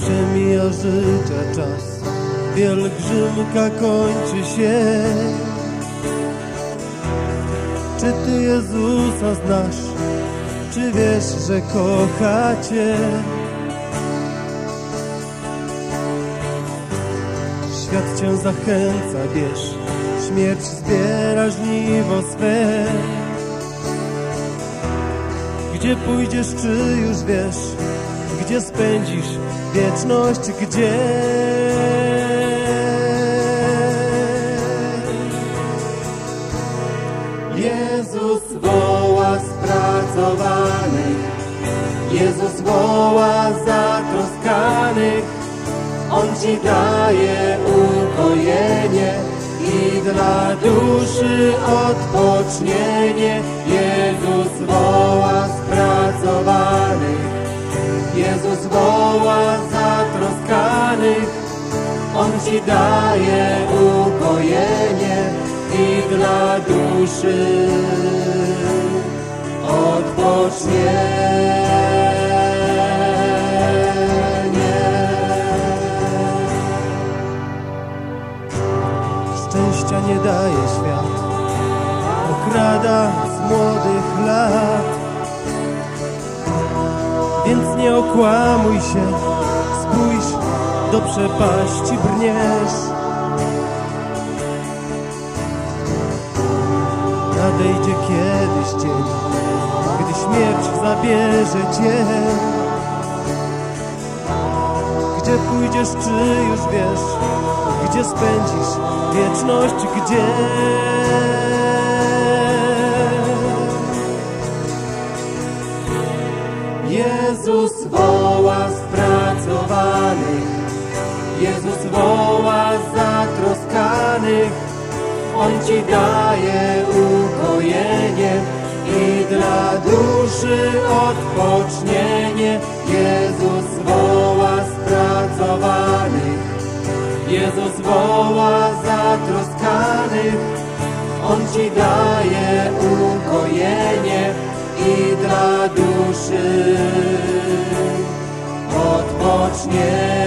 przemija życia czas Pielgrzymka kończy się Czy Ty Jezusa znasz? Czy wiesz, że kocha Cię? Świat Cię zachęca, wiesz Śmierć zbiera żniwo swe Gdzie pójdziesz, czy już wiesz? Gdzie spędzisz wieczność, gdzie? Jezus woła spracowanych, Jezus woła zatroskanych, On Ci daje ukojenie i dla duszy odpocznienie. Jezus woła Ci daje ukojenie i dla duszy odpocznienie. Szczęścia nie daje świat, okrada z młodych lat. Więc nie okłamuj się, spójrz, do przepaści brniesz. Nadejdzie kiedyś dzień, gdy śmierć zabierze cię. Gdzie pójdziesz, czy już wiesz, gdzie spędzisz wieczność, gdzie? Jezus woła spracowanych, Jezus woła zatroskanych, On Ci daje ukojenie i dla duszy odpocznienie. Jezus woła spracowanych, Jezus woła zatroskanych, On Ci daje ukojenie i dla duszy odpocznienie.